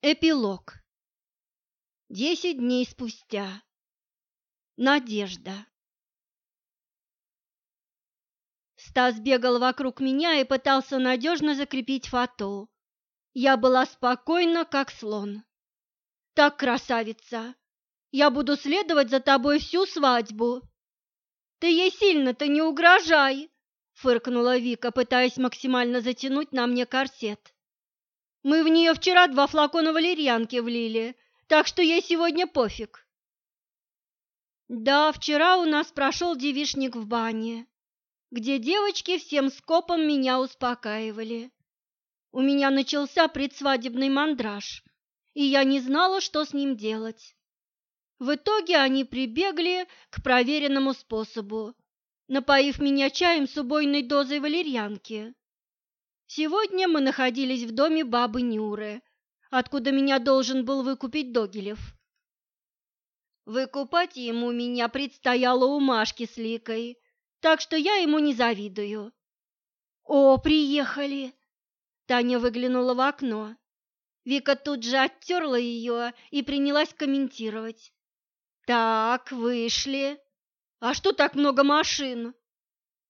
Эпилог. Десять дней спустя. Надежда. Стас бегал вокруг меня и пытался надежно закрепить фату. Я была спокойна, как слон. «Так, красавица, я буду следовать за тобой всю свадьбу». «Ты ей сильно-то не угрожай!» — фыркнула Вика, пытаясь максимально затянуть на мне корсет. Мы в нее вчера два флакона валерьянки влили, так что ей сегодня пофиг. Да, вчера у нас прошел девишник в бане, где девочки всем скопом меня успокаивали. У меня начался предсвадебный мандраж, и я не знала, что с ним делать. В итоге они прибегли к проверенному способу, напоив меня чаем с убойной дозой валерьянки. Сегодня мы находились в доме бабы Нюры, откуда меня должен был выкупить Догилев. Выкупать ему меня предстояло у Машки с Ликой, так что я ему не завидую. «О, приехали!» Таня выглянула в окно. Вика тут же оттерла ее и принялась комментировать. «Так, вышли. А что так много машин?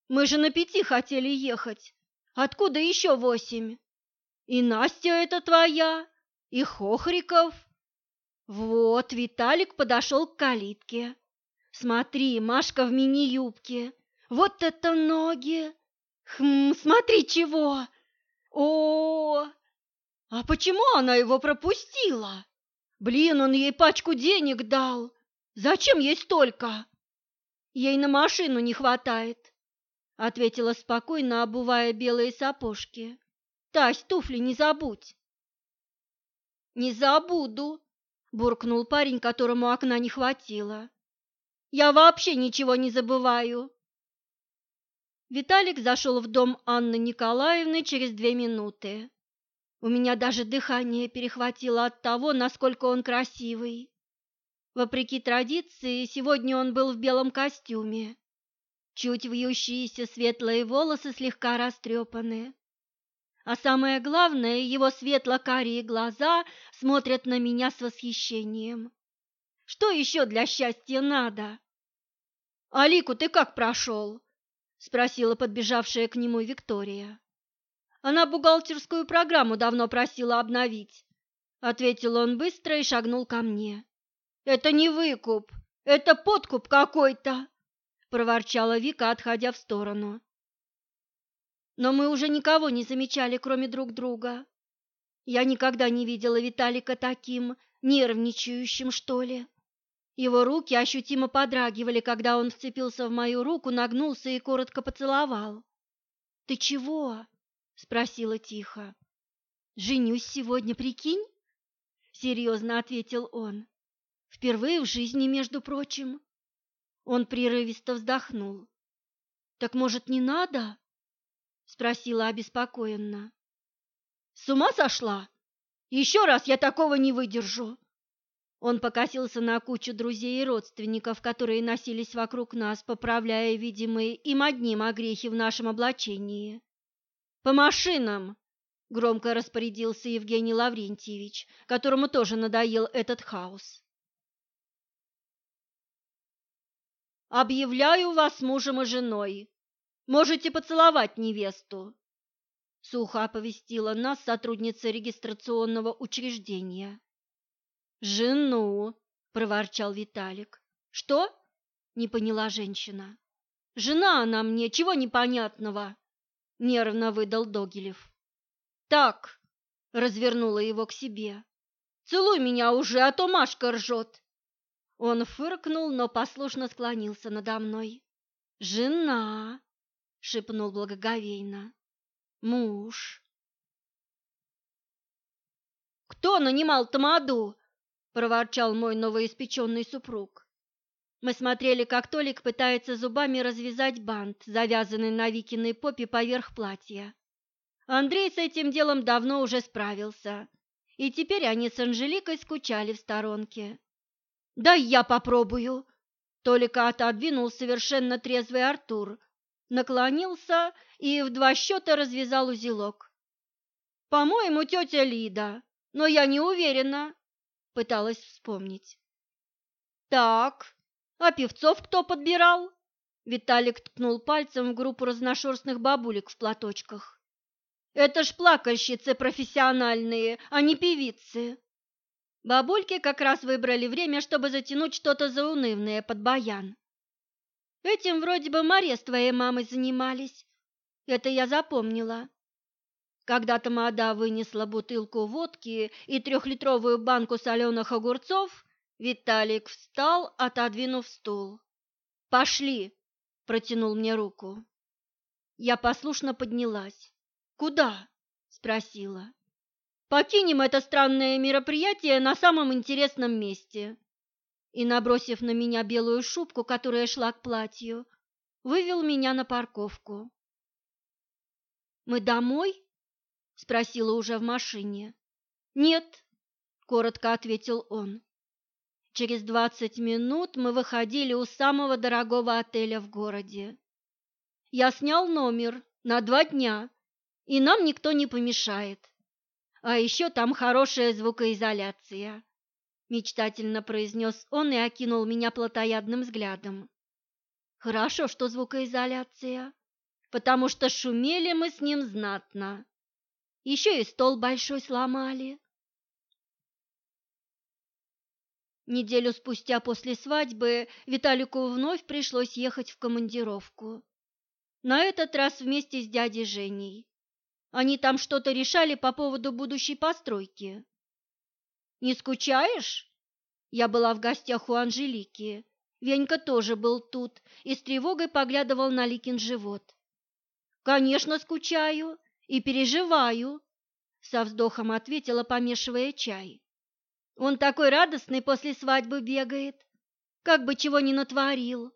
Мы же на пяти хотели ехать. Откуда еще восемь? И Настя это твоя, и Хохриков. Вот, Виталик подошел к калитке. Смотри, Машка в мини-юбке. Вот это ноги! Хм, смотри чего! О, а почему она его пропустила? Блин, он ей пачку денег дал. Зачем ей столько? Ей на машину не хватает ответила спокойно, обувая белые сапожки. Тась, туфли не забудь. Не забуду, буркнул парень, которому окна не хватило. Я вообще ничего не забываю. Виталик зашел в дом Анны Николаевны через две минуты. У меня даже дыхание перехватило от того, насколько он красивый. Вопреки традиции, сегодня он был в белом костюме, чуть вьющиеся светлые волосы слегка растрепаны. А самое главное, его светло-карие глаза смотрят на меня с восхищением. Что еще для счастья надо? «Алику ты как прошел?» – спросила подбежавшая к нему Виктория. «Она бухгалтерскую программу давно просила обновить», – ответил он быстро и шагнул ко мне. «Это не выкуп, это подкуп какой-то!» Проворчала Вика, отходя в сторону. Но мы уже никого не замечали, кроме друг друга. Я никогда не видела Виталика таким нервничающим, что ли. Его руки ощутимо подрагивали, когда он вцепился в мою руку, нагнулся и коротко поцеловал. «Ты чего?» — спросила тихо. «Женюсь сегодня, прикинь?» — серьезно ответил он. «Впервые в жизни, между прочим. Он прерывисто вздохнул. «Так, может, не надо?» — спросила обеспокоенно. «С ума сошла? Еще раз я такого не выдержу!» Он покосился на кучу друзей и родственников, которые носились вокруг нас, поправляя видимые им одним огрехи в нашем облачении. «По машинам!» — громко распорядился Евгений Лаврентьевич, которому тоже надоел этот хаос. Объявляю вас мужем и женой. Можете поцеловать невесту. Сухо оповестила нас сотрудница регистрационного учреждения. Жену, проворчал Виталик. Что? Не поняла женщина. Жена она мне, чего непонятного? Нервно выдал Догилев. Так, развернула его к себе. Целуй меня уже, а то Машка ржет. Он фыркнул, но послушно склонился надо мной. «Жена!» — шепнул благоговейно. «Муж!» «Кто нанимал Тамаду?» — проворчал мой новоиспеченный супруг. Мы смотрели, как Толик пытается зубами развязать бант, завязанный на Викиной попе поверх платья. Андрей с этим делом давно уже справился, и теперь они с Анжеликой скучали в сторонке. Да я попробую. Толика отодвинул совершенно трезвый Артур, наклонился и в два счета развязал узелок. По-моему, тетя Лида, но я не уверена, пыталась вспомнить. Так, а певцов кто подбирал? Виталик ткнул пальцем в группу разношерстных бабулек в платочках. Это ж плакальщицы профессиональные, а не певицы. Бабульки как раз выбрали время, чтобы затянуть что-то заунывное под баян. Этим вроде бы Мария с твоей мамой занимались. Это я запомнила. Когда тамада вынесла бутылку водки и трехлитровую банку соленых огурцов, Виталик встал, отодвинув стул. «Пошли!» – протянул мне руку. Я послушно поднялась. «Куда?» – спросила. «Покинем это странное мероприятие на самом интересном месте». И, набросив на меня белую шубку, которая шла к платью, вывел меня на парковку. «Мы домой?» спросила уже в машине. Нет, коротко ответил он. Через двадцать минут мы выходили у самого дорогого отеля в городе. Я снял номер на два дня, и нам никто не помешает. А еще там хорошая звукоизоляция, мечтательно произнес он и окинул меня плотоядным взглядом. Хорошо, что звукоизоляция, потому что шумели мы с ним знатно. Еще и стол большой сломали. Неделю спустя после свадьбы Виталику вновь пришлось ехать в командировку. На этот раз вместе с дядей Женей. Они там что-то решали по поводу будущей постройки. «Не скучаешь?» Я была в гостях у Анжелики. Венька тоже был тут и с тревогой поглядывал на Ликин живот. «Конечно, скучаю и переживаю, со вздохом ответила, помешивая чай. Он такой радостный после свадьбы бегает, как бы чего ни натворил.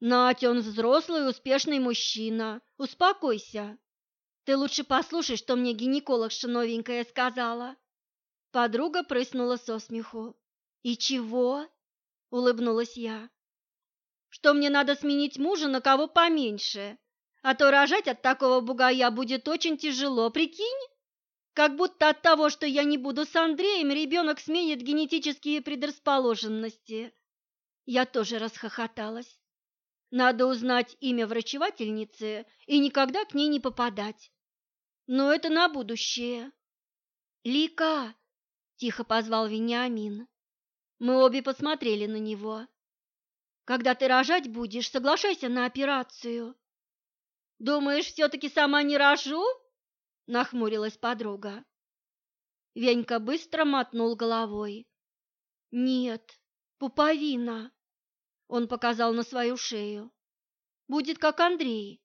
Надь, он взрослый, успешный мужчина. Успокойся. Ты лучше послушай, что мне гинекологша новенькая сказала. Подруга прыснула со смеху. И чего? улыбнулась я. Что мне надо сменить мужа на кого поменьше, а то рожать от такого бугая будет очень тяжело, прикинь? Как будто от того, что я не буду с Андреем, ребенок сменит генетические предрасположенности. Я тоже расхохоталась. Надо узнать имя врачевательницы и никогда к ней не попадать. Но это на будущее. Лика, тихо позвал Вениамин. Мы обе посмотрели на него. Когда ты рожать будешь, соглашайся на операцию. Думаешь, все-таки сама не рожу? Нахмурилась подруга. Венька быстро мотнул головой. Нет, пуповина. Он показал на свою шею. Будет как Андрей.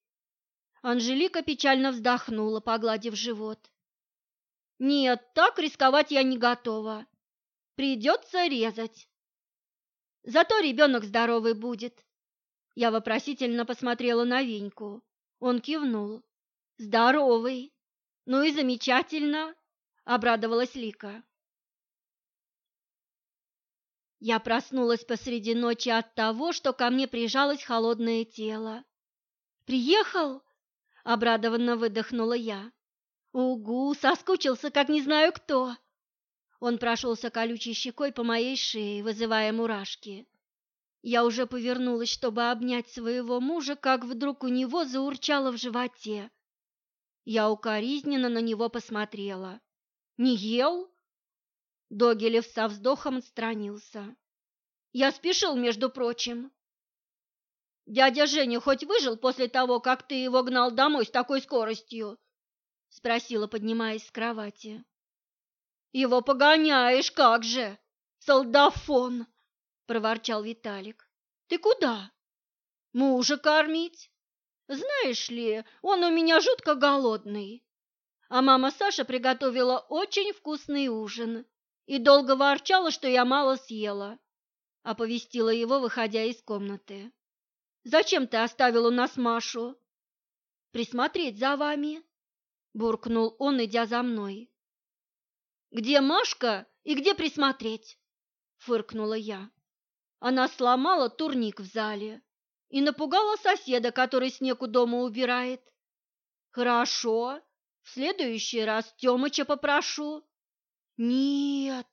Анжелика печально вздохнула, погладив живот. Нет, так рисковать я не готова. Придется резать. Зато ребенок здоровый будет. Я вопросительно посмотрела на Веньку. Он кивнул. Здоровый. Ну и замечательно, обрадовалась Лика. Я проснулась посреди ночи от того, что ко мне прижалось холодное тело. «Приехал?» – обрадованно выдохнула я. «Угу, соскучился, как не знаю кто!» Он прошелся колючей щекой по моей шее, вызывая мурашки. Я уже повернулась, чтобы обнять своего мужа, как вдруг у него заурчало в животе. Я укоризненно на него посмотрела. «Не ел?» Догилев со вздохом отстранился. «Я спешил, между прочим». «Дядя Женя хоть выжил после того, как ты его гнал домой с такой скоростью?» Спросила, поднимаясь с кровати. «Его погоняешь, как же! Солдафон!» проворчал Виталик. Ты куда? Мужа кормить. Знаешь ли, он у меня жутко голодный. А мама Саша приготовила очень вкусный ужин и долго ворчала, что я мало съела. Оповестила его, выходя из комнаты. Зачем ты оставил у нас Машу? Присмотреть за вами, буркнул он, идя за мной. Где Машка и где присмотреть? фыркнула я. Она сломала турник в зале и напугала соседа, который снег у дома убирает. Хорошо, в следующий раз Тёмыча попрошу. Нет,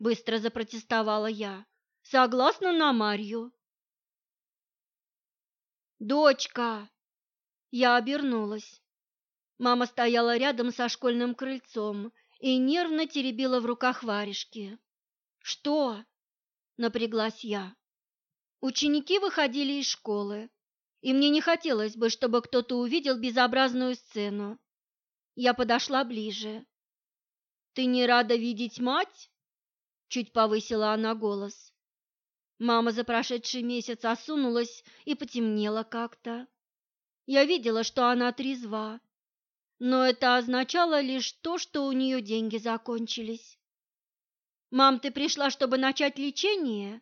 быстро запротестовала я. Согласна на Марью. Дочка! Я обернулась. Мама стояла рядом со школьным крыльцом и нервно теребила в руках варежки. «Что?» – напряглась я. Ученики выходили из школы, и мне не хотелось бы, чтобы кто-то увидел безобразную сцену. Я подошла ближе. «Ты не рада видеть мать?» – чуть повысила она голос. Мама за прошедший месяц осунулась и потемнела как-то. Я видела, что она трезва, но это означало лишь то, что у нее деньги закончились. «Мам, ты пришла, чтобы начать лечение?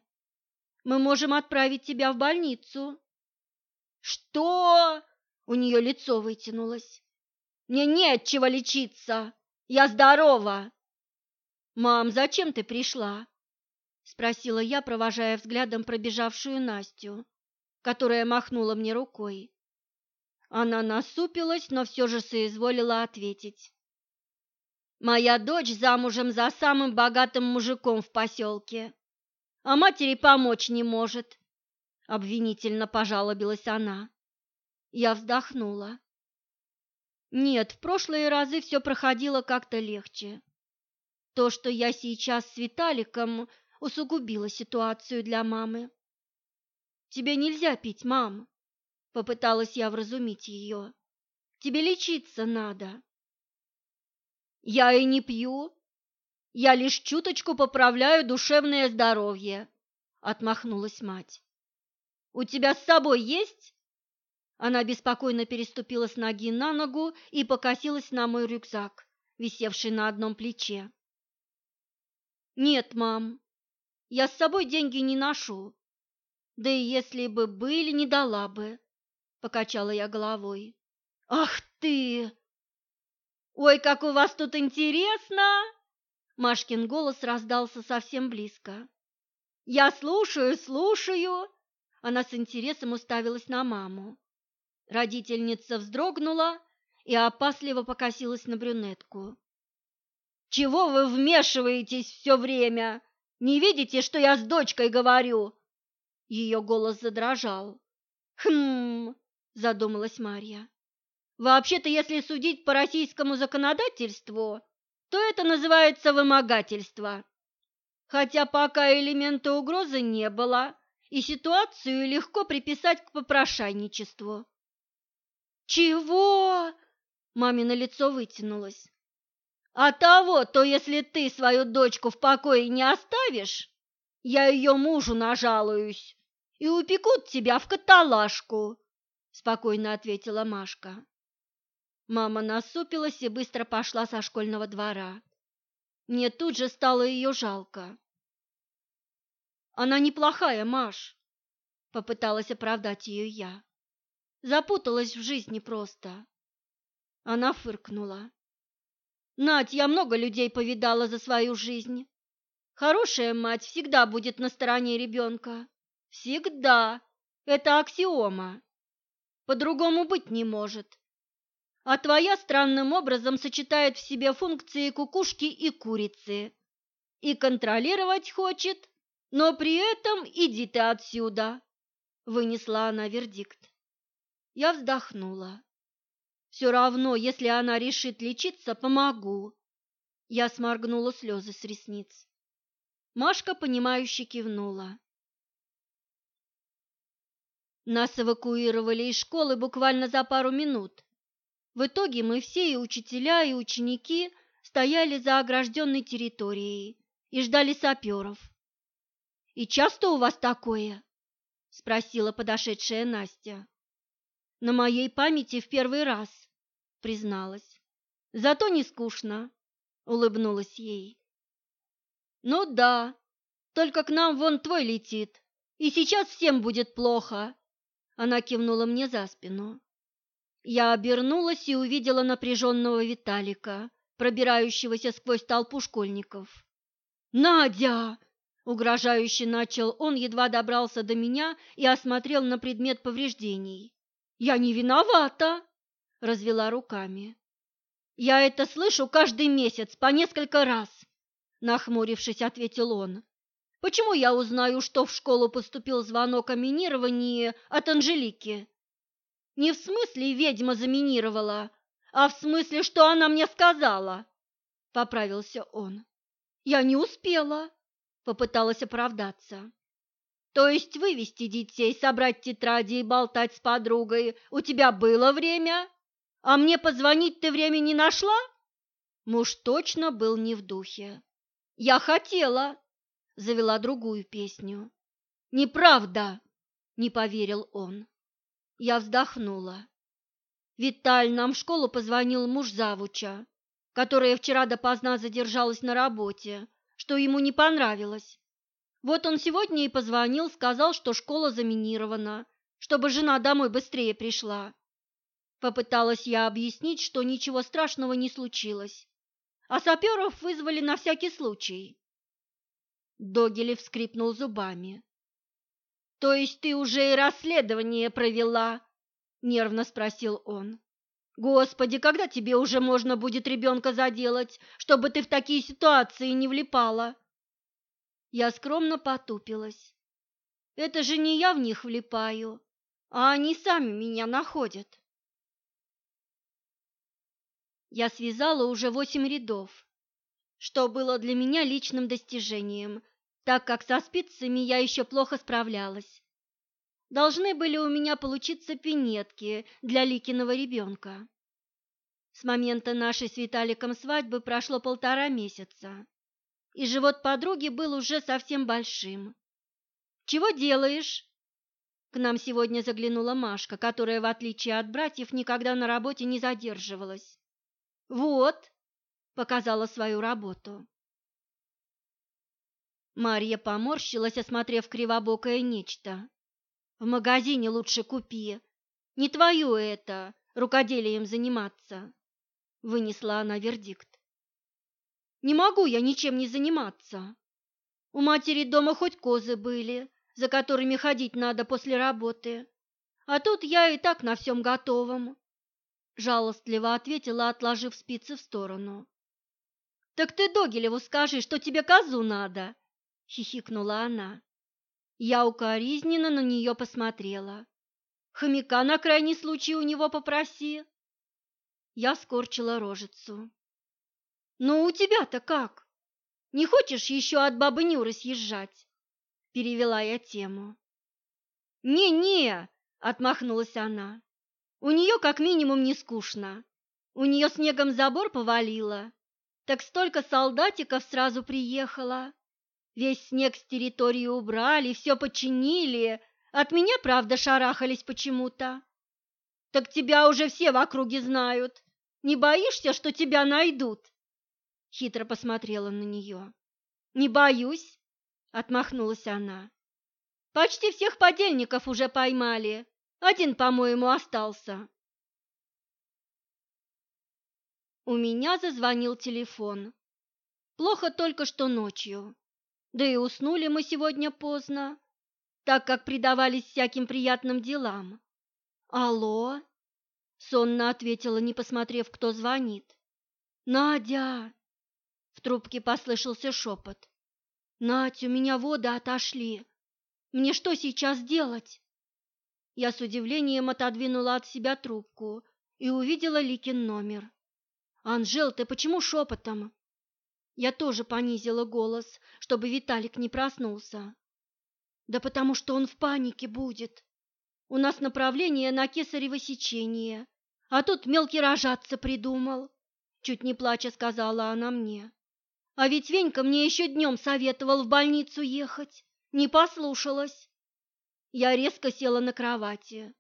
Мы можем отправить тебя в больницу». «Что?» — у нее лицо вытянулось. «Мне нет чего лечиться. Я здорова». «Мам, зачем ты пришла?» — спросила я, провожая взглядом пробежавшую Настю, которая махнула мне рукой. Она насупилась, но все же соизволила ответить. «Моя дочь замужем за самым богатым мужиком в поселке, а матери помочь не может», — обвинительно пожалобилась она. Я вздохнула. Нет, в прошлые разы все проходило как-то легче. То, что я сейчас с Виталиком, усугубило ситуацию для мамы. «Тебе нельзя пить, мам», Попыталась я вразумить ее. Тебе лечиться надо. Я и не пью. Я лишь чуточку поправляю душевное здоровье, отмахнулась мать. У тебя с собой есть? Она беспокойно переступила с ноги на ногу и покосилась на мой рюкзак, висевший на одном плече. Нет, мам. Я с собой деньги не ношу. Да и если бы были, не дала бы покачала я головой. Ах ты! Ой, как у вас тут интересно! Машкин голос раздался совсем близко. Я слушаю, слушаю. Она с интересом уставилась на маму. Родительница вздрогнула и опасливо покосилась на брюнетку. «Чего вы вмешиваетесь все время? Не видите, что я с дочкой говорю?» Ее голос задрожал. «Хм, задумалась Марья. Вообще-то, если судить по российскому законодательству, то это называется вымогательство. Хотя пока элемента угрозы не было, и ситуацию легко приписать к попрошайничеству. «Чего?» – мамино лицо вытянулось. «А того, то если ты свою дочку в покое не оставишь, я ее мужу нажалуюсь и упекут тебя в каталажку спокойно ответила Машка. Мама насупилась и быстро пошла со школьного двора. Мне тут же стало ее жалко. Она неплохая, Маш, попыталась оправдать ее я. Запуталась в жизни просто. Она фыркнула. Надь, я много людей повидала за свою жизнь. Хорошая мать всегда будет на стороне ребенка. Всегда. Это аксиома. По-другому быть не может. А твоя странным образом сочетает в себе функции кукушки и курицы. И контролировать хочет, но при этом иди ты отсюда, вынесла она вердикт. Я вздохнула. Все равно, если она решит лечиться, помогу. Я сморгнула слезы с ресниц. Машка, понимающе кивнула. Нас эвакуировали из школы буквально за пару минут. В итоге мы все, и учителя, и ученики, стояли за огражденной территорией и ждали саперов. «И часто у вас такое?» – спросила подошедшая Настя. «На моей памяти в первый раз», – призналась. «Зато не скучно», – улыбнулась ей. «Ну да, только к нам вон твой летит, и сейчас всем будет плохо», она кивнула мне за спину. Я обернулась и увидела напряженного Виталика, пробирающегося сквозь толпу школьников. «Надя!» – угрожающе начал он, едва добрался до меня и осмотрел на предмет повреждений. «Я не виновата!» – развела руками. «Я это слышу каждый месяц, по несколько раз. нахмурившись, ответил он. Почему я узнаю, что в школу поступил звонок о минировании от Анжелики? Не в смысле ведьма заминировала, а в смысле, что она мне сказала, поправился он. Я не успела, попыталась оправдаться. То есть вывести детей, собрать тетради и болтать с подругой у тебя было время, а мне позвонить ты время не нашла? Муж точно был не в духе. Я хотела, завела другую песню. Неправда, не поверил он. Я вздохнула. Виталь, нам в школу позвонил муж завуча, которая вчера допоздна задержалась на работе, что ему не понравилось. Вот он сегодня и позвонил, сказал, что школа заминирована, чтобы жена домой быстрее пришла. Попыталась я объяснить, что ничего страшного не случилось, а саперов вызвали на всякий случай. Догилев скрипнул зубами. «То есть ты уже и расследование провела?» – нервно спросил он. «Господи, когда тебе уже можно будет ребенка заделать, чтобы ты в такие ситуации не влипала?» Я скромно потупилась. Это же не я в них влипаю, а они сами меня находят. Я связала уже восемь рядов, что было для меня личным достижением, так как со спицами я еще плохо справлялась. Должны были у меня получиться пинетки для Ликиного ребенка. С момента нашей с Виталиком свадьбы прошло полтора месяца и живот подруги был уже совсем большим. «Чего делаешь?» К нам сегодня заглянула Машка, которая, в отличие от братьев, никогда на работе не задерживалась. «Вот», — показала свою работу. Марья поморщилась, осмотрев кривобокое нечто. «В магазине лучше купи. Не твое это, рукоделием заниматься», — вынесла она вердикт. Не могу я ничем не заниматься. У матери дома хоть козы были, за которыми ходить надо после работы. А тут я и так на всем готовом. Жалостливо ответила, отложив спицы в сторону. «Так ты Догилеву скажи, что тебе козу надо!» — хихикнула она. Я укоризненно на нее посмотрела. «Хомяка на крайний случай у него попроси!» Я скорчила рожицу. «Ну, у тебя-то как? Не хочешь еще от бабы Нюры съезжать?» Перевела я тему. «Не-не!» — отмахнулась она. «У нее как минимум не скучно. У нее снегом забор повалило. Так столько солдатиков сразу приехало. Весь снег с территории убрали, все починили. От меня, правда, шарахались почему-то. Так тебя уже все в округе знают. Не боишься, что тебя найдут?» хитро посмотрела на нее. «Не боюсь», — отмахнулась она. «Почти всех подельников уже поймали. Один, по-моему, остался». У меня зазвонил телефон. Плохо только что ночью. Да и уснули мы сегодня поздно, так как предавались всяким приятным делам. «Алло?» — сонно ответила, не посмотрев, кто звонит. «Надя!» В трубке послышался шепот. «Надь, у меня воды отошли. Мне что сейчас делать?» Я с удивлением отодвинула от себя трубку и увидела Ликин номер. «Анжел, ты почему шепотом?» Я тоже понизила голос, чтобы Виталик не проснулся. «Да потому что он в панике будет. У нас направление на кесарево сечение, а тут мелкий рожаться придумал», — чуть не плача сказала она мне. А ведь Венька мне еще днем советовал в больницу ехать. Не послушалась. Я резко села на кровати.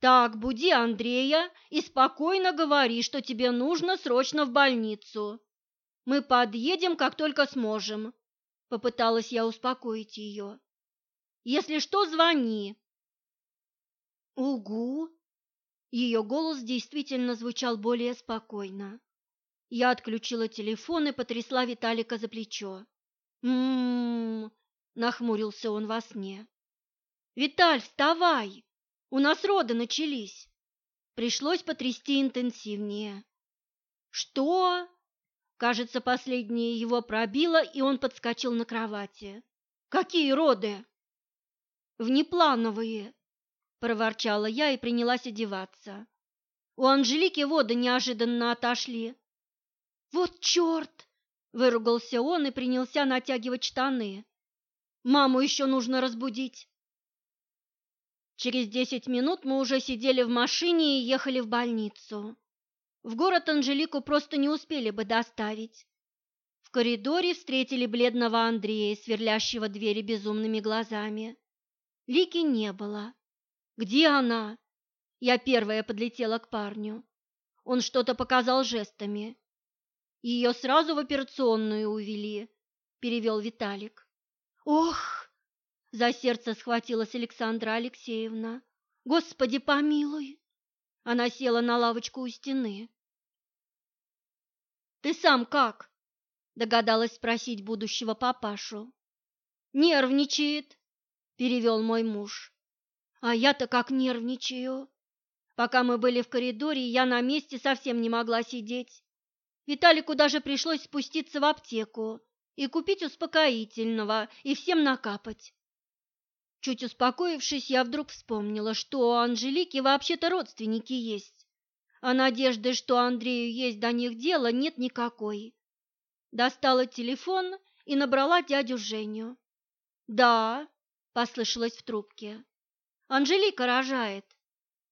Так, буди Андрея и спокойно говори, что тебе нужно срочно в больницу. Мы подъедем, как только сможем. Попыталась я успокоить ее. Если что, звони. Угу. Ее голос действительно звучал более спокойно. Я отключила телефон и потрясла Виталика за плечо. «М-м-м!» нахмурился он во сне. «Виталь, вставай! У нас роды начались!» Пришлось потрясти интенсивнее. «Что?» Кажется, последнее его пробило, и он подскочил на кровати. «Какие роды?» «Внеплановые», – проворчала я и принялась одеваться. У Анжелики воды неожиданно отошли. «Вот черт!» – выругался он и принялся натягивать штаны. «Маму еще нужно разбудить». Через десять минут мы уже сидели в машине и ехали в больницу. В город Анжелику просто не успели бы доставить. В коридоре встретили бледного Андрея, сверлящего двери безумными глазами. Лики не было. «Где она?» Я первая подлетела к парню. Он что-то показал жестами. Ее сразу в операционную увели, перевел Виталик. Ох! За сердце схватилась Александра Алексеевна. Господи, помилуй! Она села на лавочку у стены. Ты сам как? Догадалась спросить будущего папашу. Нервничает, перевел мой муж. А я-то как нервничаю. Пока мы были в коридоре, я на месте совсем не могла сидеть. Виталику даже пришлось спуститься в аптеку и купить успокоительного и всем накапать. Чуть успокоившись, я вдруг вспомнила, что у Анжелики вообще-то родственники есть а надежды, что Андрею есть до них дело, нет никакой. Достала телефон и набрала дядю Женю. «Да», — послышалось в трубке. «Анжелика рожает».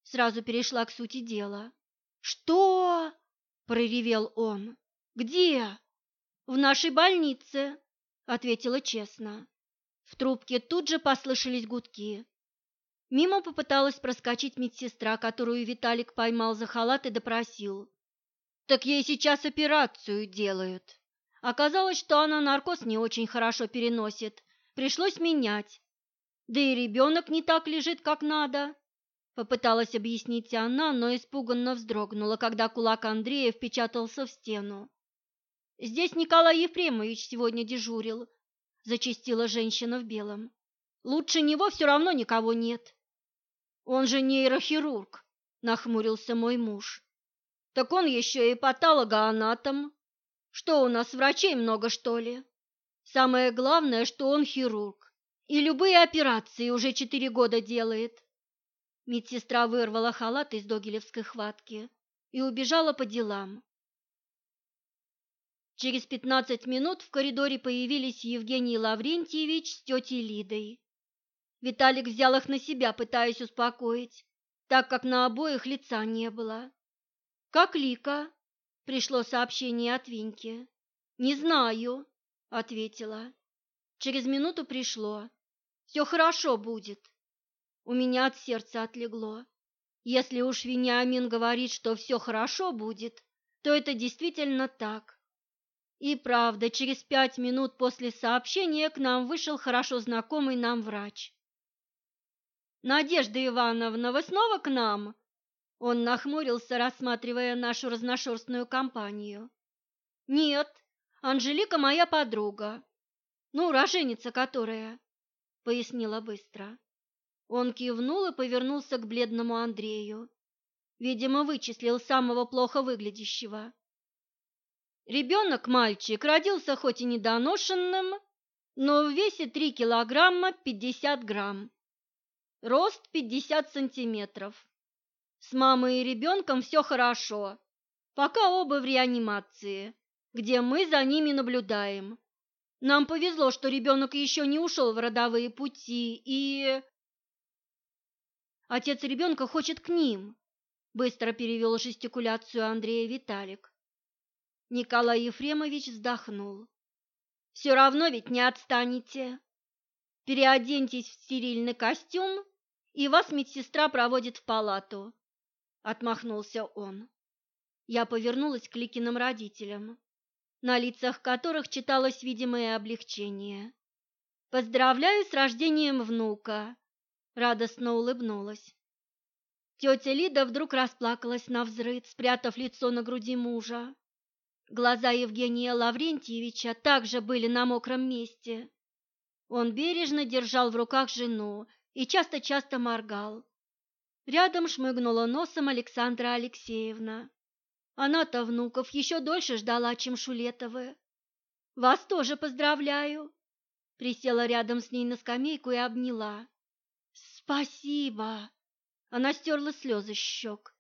Сразу перешла к сути дела. «Что?» — проревел он. «Где?» «В нашей больнице», — ответила честно. В трубке тут же послышались гудки. Мимо попыталась проскочить медсестра, которую Виталик поймал за халат и допросил. «Так ей сейчас операцию делают». Оказалось, что она наркоз не очень хорошо переносит. Пришлось менять. Да и ребенок не так лежит, как надо. Попыталась объяснить она, но испуганно вздрогнула, когда кулак Андрея впечатался в стену. «Здесь Николай Ефремович сегодня дежурил», – зачастила женщина в белом. «Лучше него все равно никого нет». Он же нейрохирург, нахмурился мой муж. Так он еще и патологоанатом. Что у нас врачей много, что ли? Самое главное, что он хирург. И любые операции уже четыре года делает. Медсестра вырвала халат из догилевской хватки и убежала по делам. Через пятнадцать минут в коридоре появились Евгений Лаврентьевич с тетей Лидой. Виталик взял их на себя, пытаясь успокоить, так как на обоих лица не было. «Как Лика?» – пришло сообщение от Винки. «Не знаю», – ответила. Через минуту пришло. «Все хорошо будет». У меня от сердца отлегло. Если уж Вениамин говорит, что все хорошо будет, то это действительно так. И правда, через пять минут после сообщения к нам вышел хорошо знакомый нам врач. «Надежда Ивановна, вы снова к нам?» Он нахмурился, рассматривая нашу разношерстную компанию. «Нет, Анжелика моя подруга. Ну, роженица которая», — пояснила быстро. Он кивнул и повернулся к бледному Андрею. Видимо, вычислил самого плохо выглядящего. Ребенок, мальчик, родился хоть и недоношенным, но в весе три килограмма пятьдесят грамм. Рост 50 сантиметров. С мамой и ребенком все хорошо, пока оба в реанимации, где мы за ними наблюдаем. Нам повезло, что ребенок еще не ушел в родовые пути, и... Отец ребенка хочет к ним, быстро перевел жестикуляцию Андрея Виталик. Николай Ефремович вздохнул. Все равно ведь не отстанете. Переоденьтесь в стерильный костюм и вас медсестра проводит в палату», — отмахнулся он. Я повернулась к Ликиным родителям, на лицах которых читалось видимое облегчение. «Поздравляю с рождением внука!» — радостно улыбнулась. Тетя Лида вдруг расплакалась на взрыв, спрятав лицо на груди мужа. Глаза Евгения Лаврентьевича также были на мокром месте. Он бережно держал в руках жену и часто-часто моргал. Рядом шмыгнула носом Александра Алексеевна. Она-то внуков еще дольше ждала, чем Шулетовы. Вас тоже поздравляю. Присела рядом с ней на скамейку и обняла. Спасибо. Она стерла слезы с щек.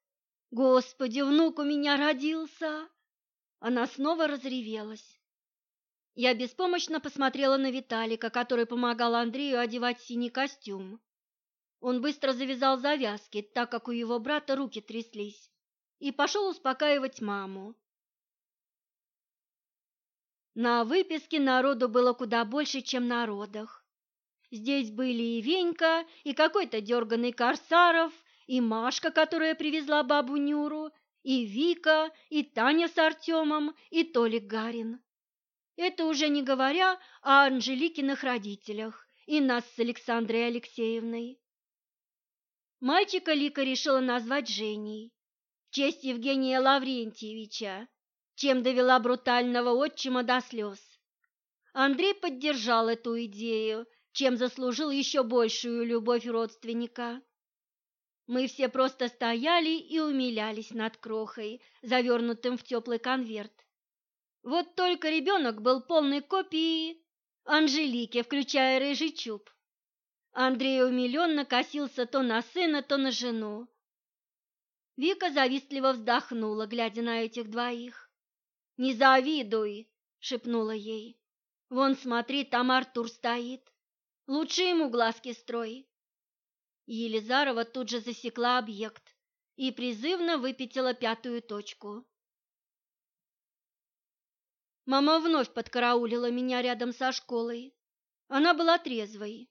Господи, внук у меня родился. Она снова разревелась. Я беспомощно посмотрела на Виталика, который помогал Андрею одевать синий костюм. Он быстро завязал завязки, так как у его брата руки тряслись, и пошел успокаивать маму. На выписке народу было куда больше, чем на родах. Здесь были и Венька, и какой-то дерганый Корсаров, и Машка, которая привезла бабу Нюру, и Вика, и Таня с Артемом, и Толик Гарин. Это уже не говоря о Анжеликиных родителях и нас с Александрой Алексеевной. Мальчика Лика решила назвать Женей, в честь Евгения Лаврентьевича, чем довела брутального отчима до слез. Андрей поддержал эту идею, чем заслужил еще большую любовь родственника. Мы все просто стояли и умилялись над крохой, завернутым в теплый конверт. Вот только ребенок был полной копией Анжелики, включая рыжий чуб. Андрей умиленно косился то на сына, то на жену. Вика завистливо вздохнула, глядя на этих двоих. «Не завидуй!» — шепнула ей. «Вон, смотри, там Артур стоит. Лучше ему глазки строй». Елизарова тут же засекла объект и призывно выпятила пятую точку. Мама вновь подкараулила меня рядом со школой. Она была трезвой.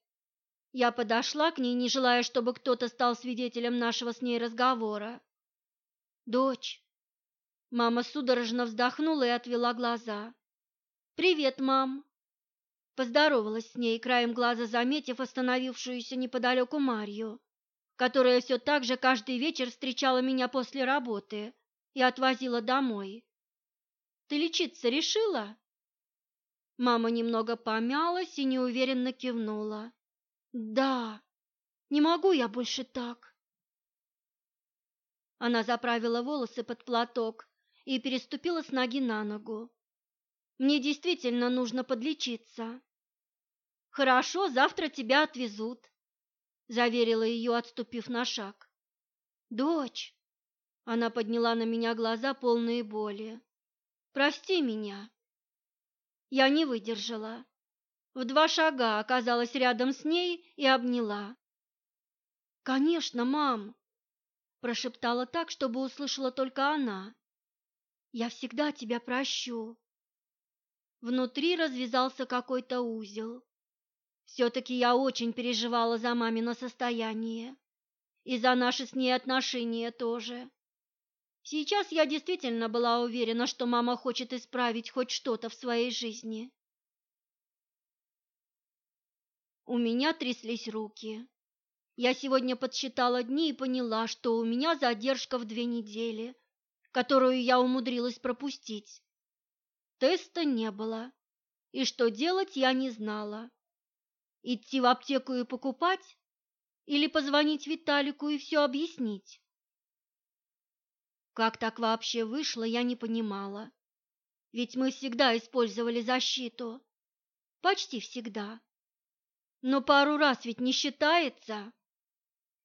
Я подошла к ней, не желая, чтобы кто-то стал свидетелем нашего с ней разговора. «Дочь!» Мама судорожно вздохнула и отвела глаза. «Привет, мам!» Поздоровалась с ней, краем глаза заметив остановившуюся неподалеку Марью, которая все так же каждый вечер встречала меня после работы и отвозила домой. Ты лечиться решила?» Мама немного помялась и неуверенно кивнула. «Да, не могу я больше так». Она заправила волосы под платок и переступила с ноги на ногу. «Мне действительно нужно подлечиться». «Хорошо, завтра тебя отвезут», — заверила ее, отступив на шаг. «Дочь!» — она подняла на меня глаза, полные боли. Прости меня. Я не выдержала. В два шага оказалась рядом с ней и обняла. Конечно, мам, прошептала так, чтобы услышала только она. Я всегда тебя прощу. Внутри развязался какой-то узел. Все-таки я очень переживала за мамино состояние и за наши с ней отношения тоже. Сейчас я действительно была уверена, что мама хочет исправить хоть что-то в своей жизни. У меня тряслись руки. Я сегодня подсчитала дни и поняла, что у меня задержка в две недели, которую я умудрилась пропустить. Теста не было, и что делать я не знала. Идти в аптеку и покупать? Или позвонить Виталику и все объяснить? Как так вообще вышло, я не понимала. Ведь мы всегда использовали защиту. Почти всегда. Но пару раз ведь не считается.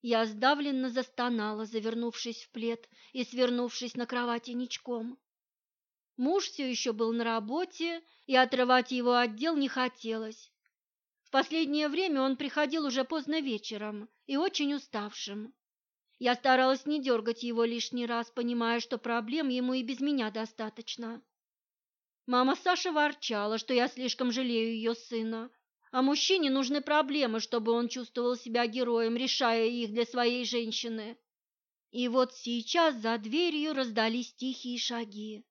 Я сдавленно застонала, завернувшись в плед и свернувшись на кровати ничком. Муж все еще был на работе, и отрывать его от дел не хотелось. В последнее время он приходил уже поздно вечером и очень уставшим. Я старалась не дергать его лишний раз, понимая, что проблем ему и без меня достаточно. Мама Саша ворчала, что я слишком жалею ее сына, а мужчине нужны проблемы, чтобы он чувствовал себя героем, решая их для своей женщины. И вот сейчас за дверью раздались тихие шаги.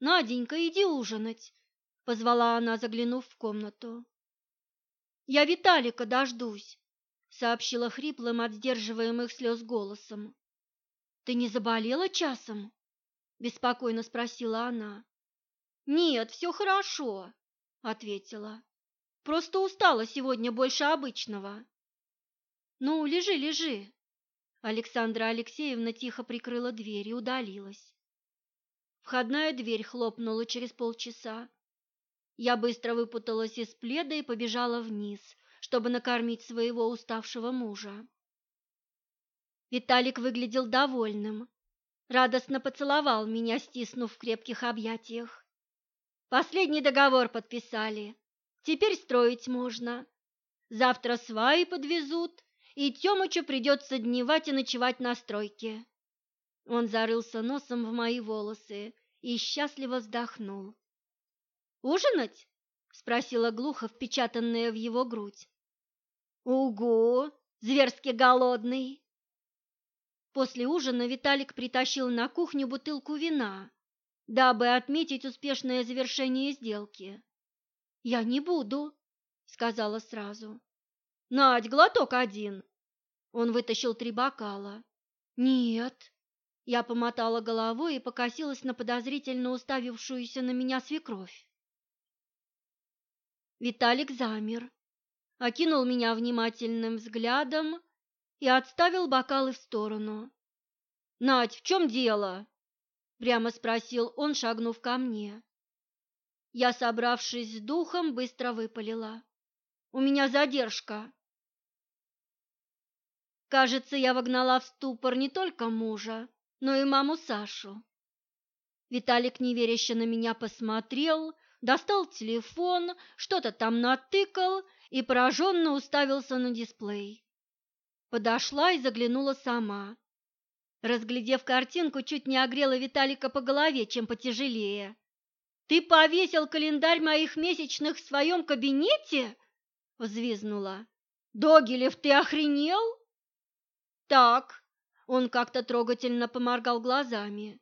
«Наденька, иди ужинать», — позвала она, заглянув в комнату. «Я Виталика дождусь» сообщила хриплым от сдерживаемых слез голосом. «Ты не заболела часом?» – беспокойно спросила она. «Нет, все хорошо», – ответила. «Просто устала сегодня больше обычного». «Ну, лежи, лежи». Александра Алексеевна тихо прикрыла дверь и удалилась. Входная дверь хлопнула через полчаса. Я быстро выпуталась из пледа и побежала вниз, чтобы накормить своего уставшего мужа. Виталик выглядел довольным, радостно поцеловал меня, стиснув в крепких объятиях. Последний договор подписали. Теперь строить можно. Завтра сваи подвезут, и Тёмычу придется дневать и ночевать на стройке. Он зарылся носом в мои волосы и счастливо вздохнул. «Ужинать?» — спросила глухо, впечатанная в его грудь. «Угу, зверски голодный!» После ужина Виталик притащил на кухню бутылку вина, дабы отметить успешное завершение сделки. «Я не буду», — сказала сразу. «Надь, глоток один!» Он вытащил три бокала. «Нет!» Я помотала головой и покосилась на подозрительно уставившуюся на меня свекровь. Виталик замер, окинул меня внимательным взглядом и отставил бокалы в сторону. «Надь, в чем дело?» – прямо спросил он, шагнув ко мне. Я, собравшись с духом, быстро выпалила. «У меня задержка». Кажется, я вогнала в ступор не только мужа, но и маму Сашу. Виталик неверяще на меня посмотрел, достал телефон, что-то там натыкал и пораженно уставился на дисплей. Подошла и заглянула сама. Разглядев картинку, чуть не огрела Виталика по голове, чем потяжелее. «Ты повесил календарь моих месячных в своем кабинете?» — взвизнула. «Догилев, ты охренел?» «Так», — он как-то трогательно поморгал глазами.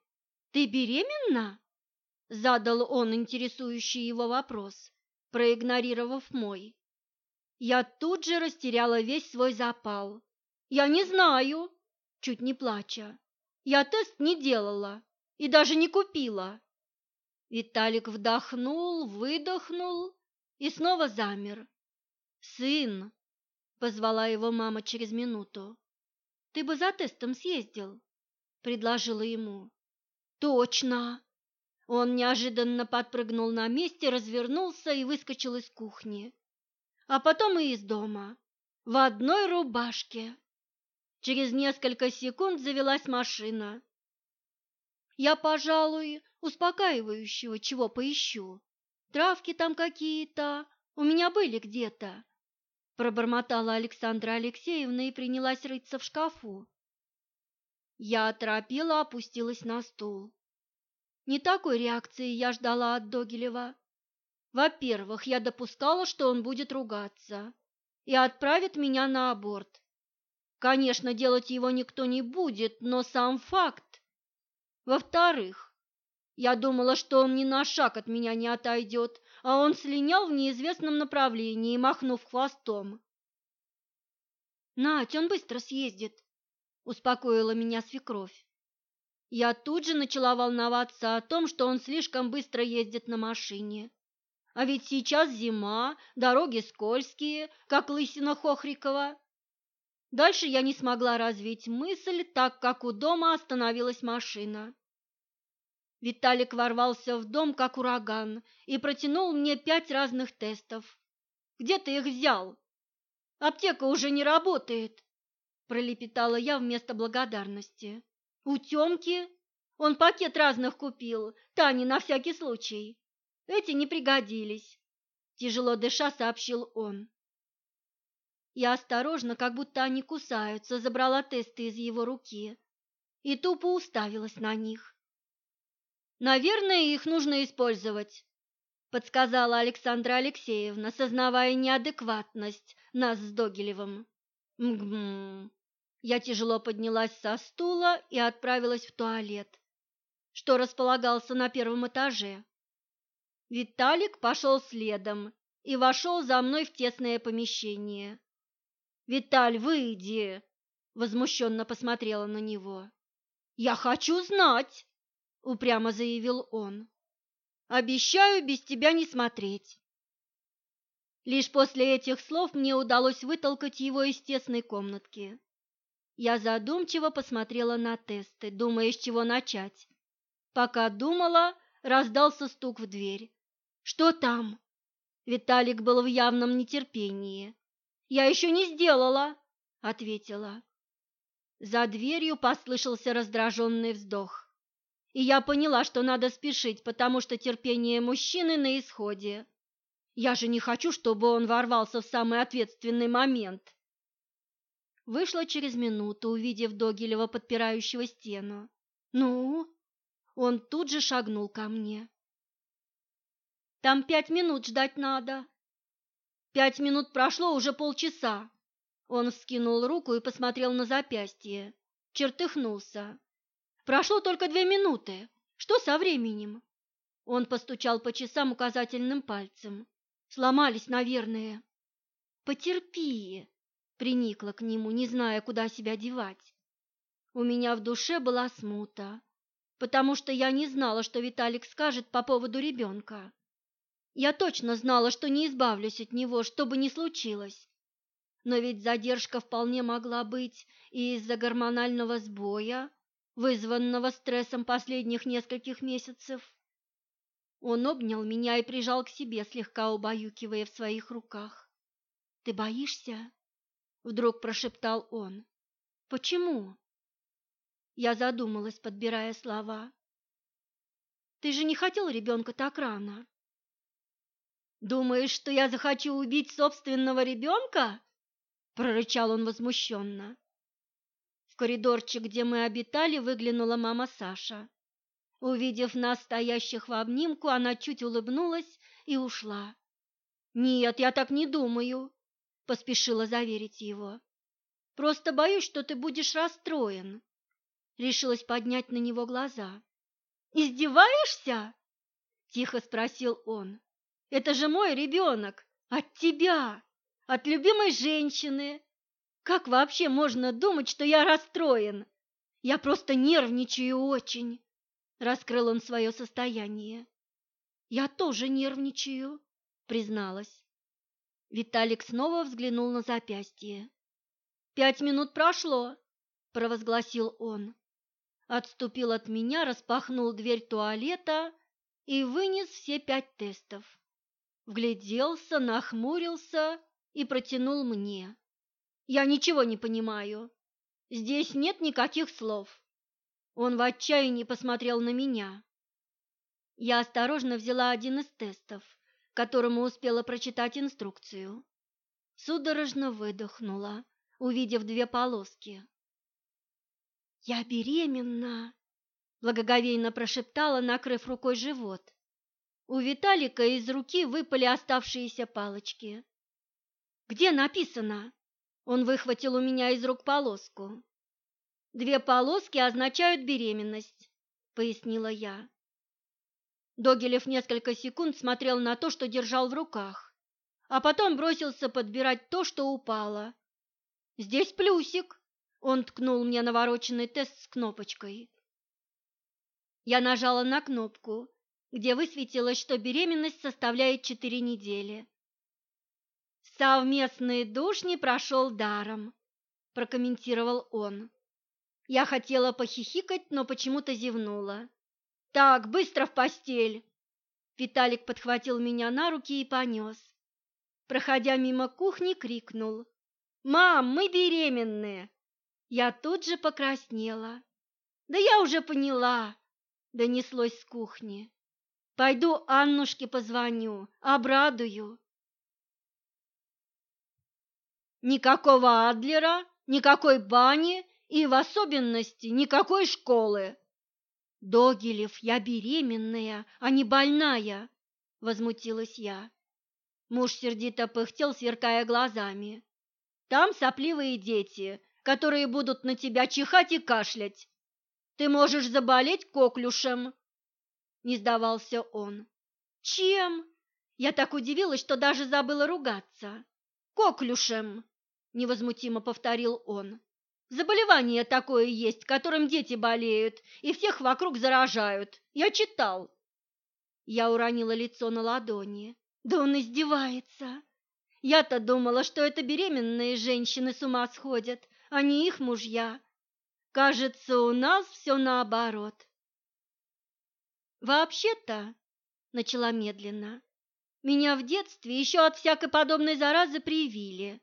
«Ты беременна?» — задал он интересующий его вопрос, проигнорировав мой. Я тут же растеряла весь свой запал. «Я не знаю», — чуть не плача. «Я тест не делала и даже не купила». Виталик вдохнул, выдохнул и снова замер. «Сын!» — позвала его мама через минуту. «Ты бы за тестом съездил», — предложила ему. «Точно!» Он неожиданно подпрыгнул на месте, развернулся и выскочил из кухни. А потом и из дома. В одной рубашке. Через несколько секунд завелась машина. Я, пожалуй, успокаивающего чего поищу. Травки там какие-то, у меня были где-то. Пробормотала Александра Алексеевна и принялась рыться в шкафу. Я оторопела, опустилась на стул. Не такой реакции я ждала от Догилева. Во-первых, я допускала, что он будет ругаться и отправит меня на аборт. Конечно, делать его никто не будет, но сам факт. Во-вторых, я думала, что он ни на шаг от меня не отойдет, а он слинял в неизвестном направлении, махнув хвостом. «Надь, он быстро съездит», — успокоила меня свекровь. Я тут же начала волноваться о том, что он слишком быстро ездит на машине. А ведь сейчас зима, дороги скользкие, как лысина Хохрикова. Дальше я не смогла развить мысль, так как у дома остановилась машина. Виталик ворвался в дом, как ураган, и протянул мне пять разных тестов. «Где ты их взял?» «Аптека уже не работает», – пролепетала я вместо благодарности. «У Тёмки? Он пакет разных купил, Тане на всякий случай. Эти не пригодились», – тяжело дыша сообщил он. Я осторожно, как будто они кусаются, забрала тесты из его руки и тупо уставилась на них. «Наверное, их нужно использовать», — подсказала Александра Алексеевна, сознавая неадекватность нас с Догилевым. «Мгм». Я тяжело поднялась со стула и отправилась в туалет, что располагался на первом этаже. Виталик пошел следом и вошел за мной в тесное помещение. «Виталь, выйди!» – возмущенно посмотрела на него. «Я хочу знать!» – упрямо заявил он. «Обещаю без тебя не смотреть». Лишь после этих слов мне удалось вытолкать его из тесной комнатки. Я задумчиво посмотрела на тесты, думая, с чего начать. Пока думала, раздался стук в дверь. «Что там?» Виталик был в явном нетерпении. «Я еще не сделала», — ответила. За дверью послышался раздраженный вздох. И я поняла, что надо спешить, потому что терпение мужчины на исходе. Я же не хочу, чтобы он ворвался в самый ответственный момент. Вышла через минуту, увидев Догилева, подпирающего стену. «Ну?» Он тут же шагнул ко мне. «Там пять минут ждать надо». «Пять минут прошло, уже полчаса». Он вскинул руку и посмотрел на запястье. Чертыхнулся. «Прошло только две минуты. Что со временем?» Он постучал по часам указательным пальцем. «Сломались, наверное». «Потерпи», — приникла к нему, не зная, куда себя девать. У меня в душе была смута потому что я не знала, что Виталик скажет по поводу ребенка. Я точно знала, что не избавлюсь от него, что бы ни случилось. Но ведь задержка вполне могла быть и из-за гормонального сбоя, вызванного стрессом последних нескольких месяцев. Он обнял меня и прижал к себе, слегка убаюкивая в своих руках. «Ты боишься?» — вдруг прошептал он. «Почему?» Я задумалась, подбирая слова. Ты же не хотел ребенка так рано. Думаешь, что я захочу убить собственного ребенка? прорычал он возмущенно. Коридорчик, где мы обитали, выглянула мама Саша. Увидев нас, стоящих в обнимку, она чуть улыбнулась и ушла. «Нет, я так не думаю», — поспешила заверить его. «Просто боюсь, что ты будешь расстроен решилась поднять на него глаза. «Издеваешься?» – тихо спросил он. «Это же мой ребенок! От тебя! От любимой женщины! Как вообще можно думать, что я расстроен? Я просто нервничаю очень!» – раскрыл он свое состояние. «Я тоже нервничаю», – призналась. Виталик снова взглянул на запястье. «Пять минут прошло», – провозгласил он отступил от меня, распахнул дверь туалета и вынес все пять тестов. Вгляделся, нахмурился и протянул мне. Я ничего не понимаю. Здесь нет никаких слов. Он в отчаянии посмотрел на меня. Я осторожно взяла один из тестов, которому успела прочитать инструкцию. Судорожно выдохнула, увидев две полоски. «Я беременна!» – благоговейно прошептала, накрыв рукой живот. У Виталика из руки выпали оставшиеся палочки. «Где написано?» Он выхватил у меня из рук полоску. «Две полоски означают беременность», — пояснила я. Догилев несколько секунд смотрел на то, что держал в руках, а потом бросился подбирать то, что упало. «Здесь плюсик», он ткнул мне навороченный тест с кнопочкой. Я нажала на кнопку, где высветилось, что беременность составляет четыре недели. «Совместный душ не прошел даром», – прокомментировал он. Я хотела похихикать, но почему-то зевнула. «Так, быстро в постель!» Виталик подхватил меня на руки и понес. Проходя мимо кухни, крикнул. «Мам, мы беременные!» Я тут же покраснела. Да я уже поняла, донеслось с кухни. Пойду Аннушке позвоню, обрадую. Никакого Адлера, никакой бани и в особенности никакой школы. Догилев, я беременная, а не больная, возмутилась я. Муж сердито пыхтел, сверкая глазами. Там сопливые дети, которые будут на тебя чихать и кашлять. Ты можешь заболеть коклюшем. Не сдавался он. Чем? Я так удивилась, что даже забыла ругаться. Коклюшем, невозмутимо повторил он. Заболевание такое есть, которым дети болеют и всех вокруг заражают. Я читал. Я уронила лицо на ладони. Да он издевается. Я-то думала, что это беременные женщины с ума сходят, а не их мужья. Кажется, у нас все наоборот. Вообще-то, начала медленно, меня в детстве еще от всякой подобной заразы привили.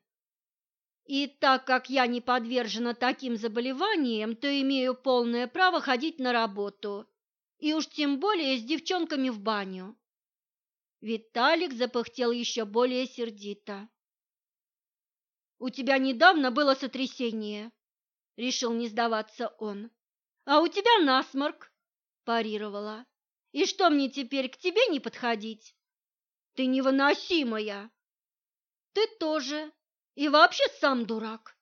И так как я не подвержена таким заболеваниям, то имею полное право ходить на работу, и уж тем более с девчонками в баню. Виталик запыхтел еще более сердито. «У тебя недавно было сотрясение», — решил не сдаваться он. «А у тебя насморк», — парировала. «И что мне теперь к тебе не подходить? Ты невыносимая!» «Ты тоже», и вообще сам дурак,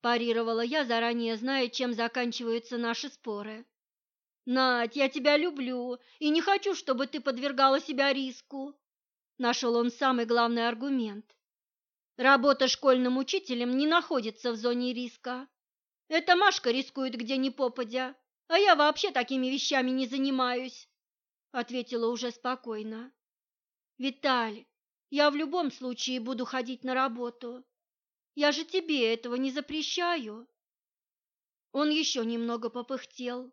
парировала я, заранее зная, чем заканчиваются наши споры. Надь, я тебя люблю и не хочу, чтобы ты подвергала себя риску. Нашел он самый главный аргумент. Работа школьным учителем не находится в зоне риска. Эта Машка рискует где ни попадя, а я вообще такими вещами не занимаюсь, ответила уже спокойно. Виталь, я в любом случае буду ходить на работу. Я же тебе этого не запрещаю. Он еще немного попыхтел,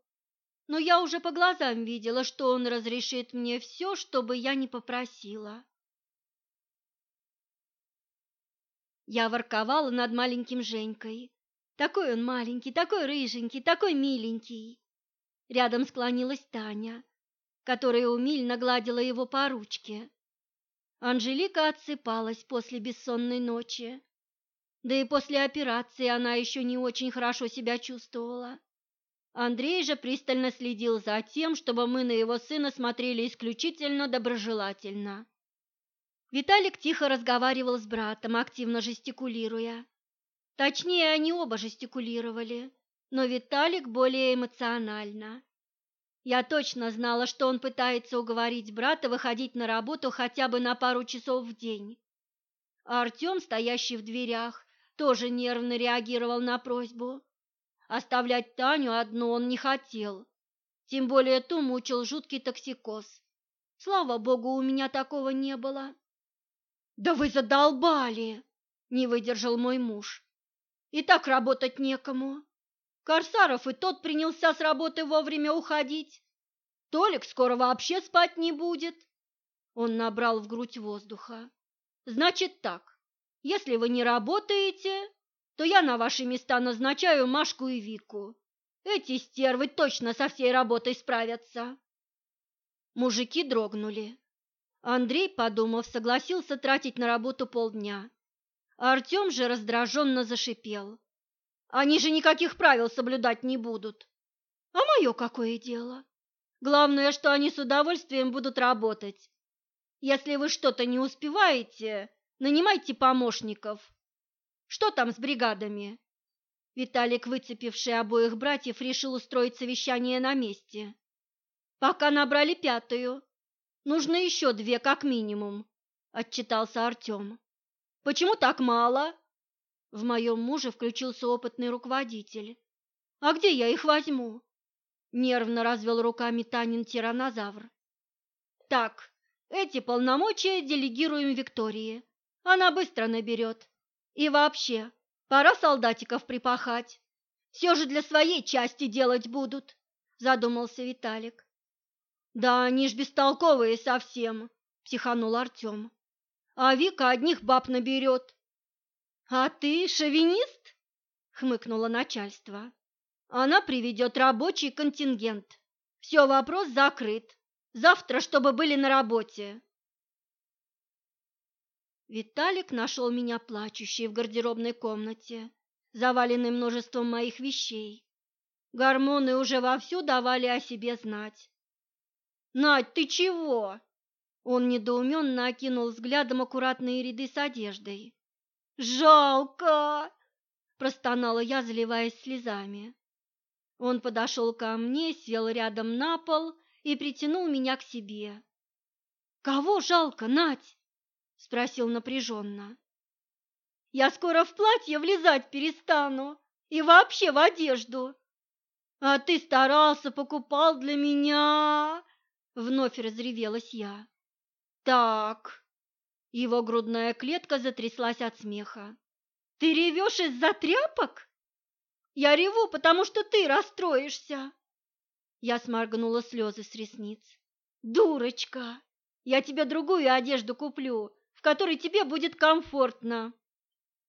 но я уже по глазам видела, что он разрешит мне все, что бы я ни попросила. Я ворковала над маленьким Женькой. Такой он маленький, такой рыженький, такой миленький. Рядом склонилась Таня, которая умильно гладила его по ручке. Анжелика отсыпалась после бессонной ночи. Да и после операции она еще не очень хорошо себя чувствовала. Андрей же пристально следил за тем, чтобы мы на его сына смотрели исключительно доброжелательно. Виталик тихо разговаривал с братом, активно жестикулируя. Точнее, они оба жестикулировали, но Виталик более эмоционально. Я точно знала, что он пытается уговорить брата выходить на работу хотя бы на пару часов в день. А Артем, стоящий в дверях, тоже нервно реагировал на просьбу. Оставлять Таню одну он не хотел, тем более ту мучил жуткий токсикоз. Слава богу, у меня такого не было. «Да вы задолбали!» – не выдержал мой муж. «И так работать некому. Корсаров и тот принялся с работы вовремя уходить. Толик скоро вообще спать не будет». Он набрал в грудь воздуха. «Значит так, если вы не работаете, то я на ваши места назначаю Машку и Вику. Эти стервы точно со всей работой справятся. Мужики дрогнули. Андрей, подумав, согласился тратить на работу полдня. Артем же раздраженно зашипел. Они же никаких правил соблюдать не будут. А мое какое дело? Главное, что они с удовольствием будут работать. Если вы что-то не успеваете, Нанимайте помощников. Что там с бригадами? Виталик, выцепивший обоих братьев, решил устроить совещание на месте. Пока набрали пятую. Нужно еще две, как минимум, отчитался Артем. Почему так мало? В моем муже включился опытный руководитель. А где я их возьму? Нервно развел руками Танин тиранозавр. Так, эти полномочия делегируем Виктории. Она быстро наберет. И вообще, пора солдатиков припахать. Все же для своей части делать будут, задумался Виталик. Да они ж бестолковые совсем, психанул Артем. А Вика одних баб наберет. А ты шовинист? хмыкнуло начальство. Она приведет рабочий контингент. Все, вопрос закрыт. Завтра, чтобы были на работе. Виталик нашел меня плачущей в гардеробной комнате, заваленной множеством моих вещей. Гормоны уже вовсю давали о себе знать. «Надь, ты чего?» Он недоуменно окинул взглядом аккуратные ряды с одеждой. «Жалко!» – простонала я, заливаясь слезами. Он подошел ко мне, сел рядом на пол и притянул меня к себе. «Кого жалко, Надь?» спросил напряженно. Я скоро в платье влезать перестану и вообще в одежду. А ты старался, покупал для меня, вновь разревелась я. Так. Его грудная клетка затряслась от смеха. Ты ревешь из-за тряпок? Я реву, потому что ты расстроишься. Я сморгнула слезы с ресниц. Дурочка! Я тебе другую одежду куплю, в которой тебе будет комфортно.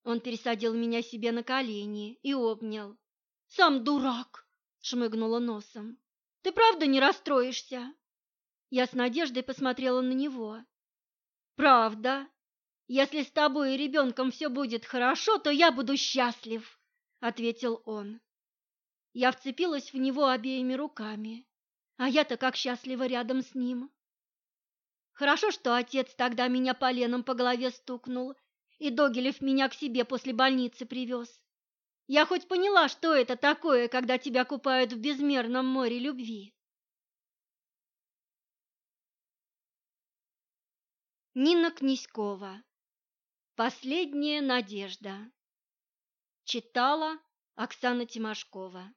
Он пересадил меня себе на колени и обнял. Сам дурак, шмыгнула носом. Ты правда не расстроишься? Я с надеждой посмотрела на него. Правда. Если с тобой и ребенком все будет хорошо, то я буду счастлив, ответил он. Я вцепилась в него обеими руками, а я-то как счастлива рядом с ним. Хорошо, что отец тогда меня поленом по голове стукнул, и Догилев меня к себе после больницы привез. Я хоть поняла, что это такое, когда тебя купают в безмерном море любви. Нина Князькова. Последняя надежда. Читала Оксана Тимошкова.